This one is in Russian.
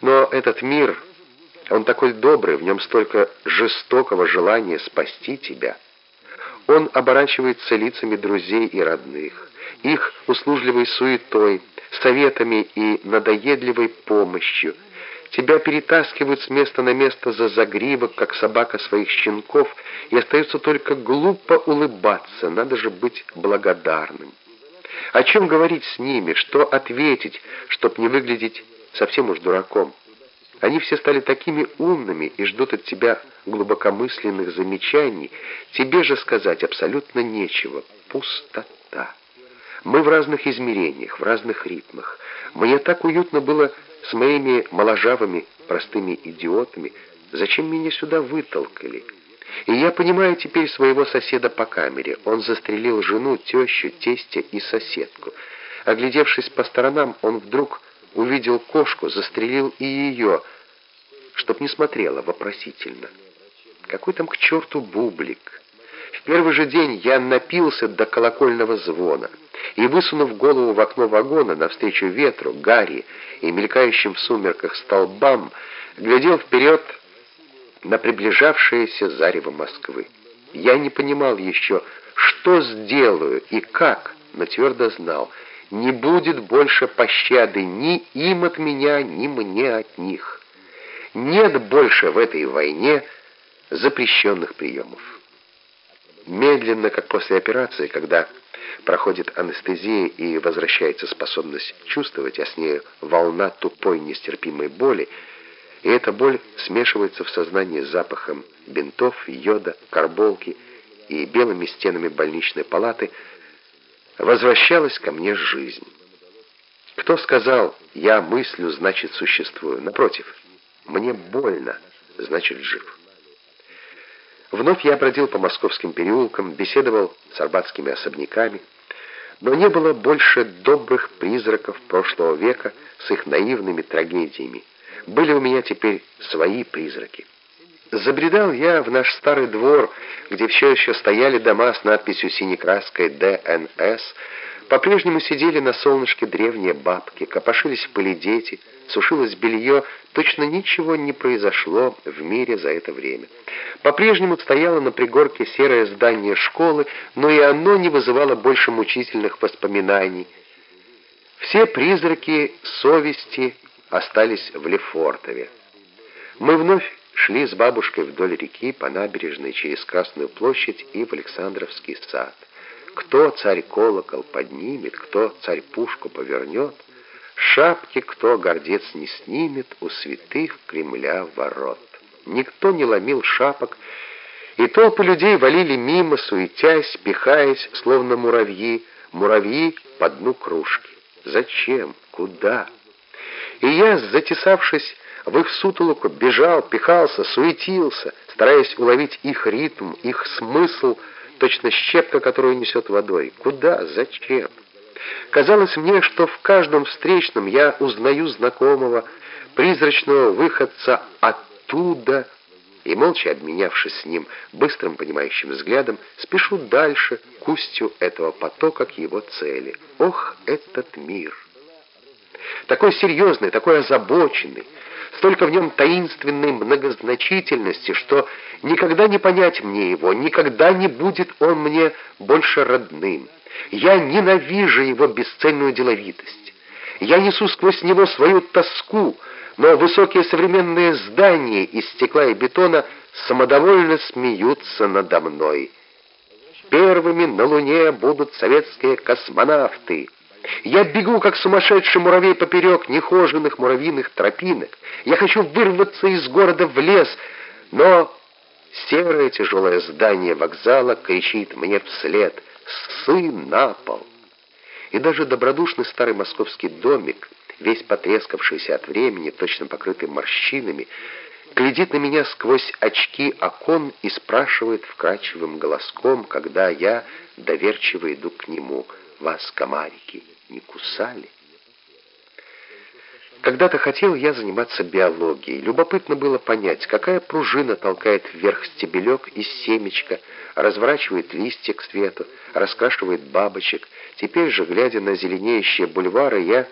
Но этот мир, он такой добрый, в нем столько жестокого желания спасти тебя. Он оборачивается лицами друзей и родных, их услужливой суетой, советами и надоедливой помощью. Тебя перетаскивают с места на место за загривок, как собака своих щенков, и остается только глупо улыбаться, надо же быть благодарным. О чем говорить с ними, что ответить, чтоб не выглядеть совсем уж дураком? Они все стали такими умными и ждут от тебя глубокомысленных замечаний. Тебе же сказать абсолютно нечего. Пустота. Мы в разных измерениях, в разных ритмах. Мне так уютно было с моими моложавыми простыми идиотами. Зачем меня сюда вытолкали? И я понимаю теперь своего соседа по камере. Он застрелил жену, тещу, тестя и соседку. Оглядевшись по сторонам, он вдруг увидел кошку, застрелил и ее, чтоб не смотрела вопросительно. Какой там к черту бублик? В первый же день я напился до колокольного звона и, высунув голову в окно вагона навстречу ветру, гари и мелькающим в сумерках столбам, глядел вперед на приближавшееся зарево Москвы. Я не понимал еще, что сделаю и как, но твердо знал, не будет больше пощады ни им от меня, ни мне от них. Нет больше в этой войне запрещенных приемов. Медленно, как после операции, когда проходит анестезия и возвращается способность чувствовать, а с ней волна тупой нестерпимой боли, и эта боль смешивается в сознании с запахом бинтов, йода, карболки и белыми стенами больничной палаты, возвращалась ко мне жизнь. Кто сказал «я мыслю, значит существую»? Напротив, мне больно, значит жив. Вновь я бродил по московским переулкам, беседовал с арбатскими особняками, но не было больше добрых призраков прошлого века с их наивными трагедиями. Были у меня теперь свои призраки. Забредал я в наш старый двор, где все еще стояли дома с надписью синекраской «ДНС», по-прежнему сидели на солнышке древние бабки, копошились в пыли дети, сушилось белье, точно ничего не произошло в мире за это время. По-прежнему стояло на пригорке серое здание школы, но и оно не вызывало больше мучительных воспоминаний. Все призраки совести остались в Лефортове. Мы вновь шли с бабушкой вдоль реки по набережной через Красную площадь и в Александровский сад. Кто царь колокол поднимет, кто царь пушку повернет, шапки кто гордец не снимет у святых Кремля ворот. Никто не ломил шапок, и толпы людей валили мимо, суетясь, пихаясь, словно муравьи, муравьи по дну кружки. Зачем? Куда? И я, затесавшись в их сутолоку, бежал, пихался, суетился, стараясь уловить их ритм, их смысл, точно щепка, которую несет водой. Куда? Зачем? Казалось мне, что в каждом встречном я узнаю знакомого, призрачного выходца оттуда, и, молча обменявшись с ним быстрым понимающим взглядом, спешу дальше к устью этого потока к его цели. Ох, этот мир! такой серьезный, такой озабоченный, столько в нем таинственной многозначительности, что никогда не понять мне его, никогда не будет он мне больше родным. Я ненавижу его бесцельную деловитость. Я несу сквозь него свою тоску, но высокие современные здания из стекла и бетона самодовольно смеются надо мной. Первыми на Луне будут советские космонавты. Я бегу, как сумасшедший муравей поперек нехоженных муравьиных тропинок. Я хочу вырваться из города в лес, но серое тяжелое здание вокзала кричит мне вслед «Ссы на пол!». И даже добродушный старый московский домик, весь потрескавшийся от времени, точно покрытый морщинами, глядит на меня сквозь очки окон и спрашивает вкрадчивым голоском, когда я доверчиво иду к нему «Вас, комарики!» Не кусали. Когда-то хотел я заниматься биологией. Любопытно было понять, какая пружина толкает вверх стебелек из семечка, разворачивает листья к свету, раскрашивает бабочек. Теперь же, глядя на зеленеющие бульвары, я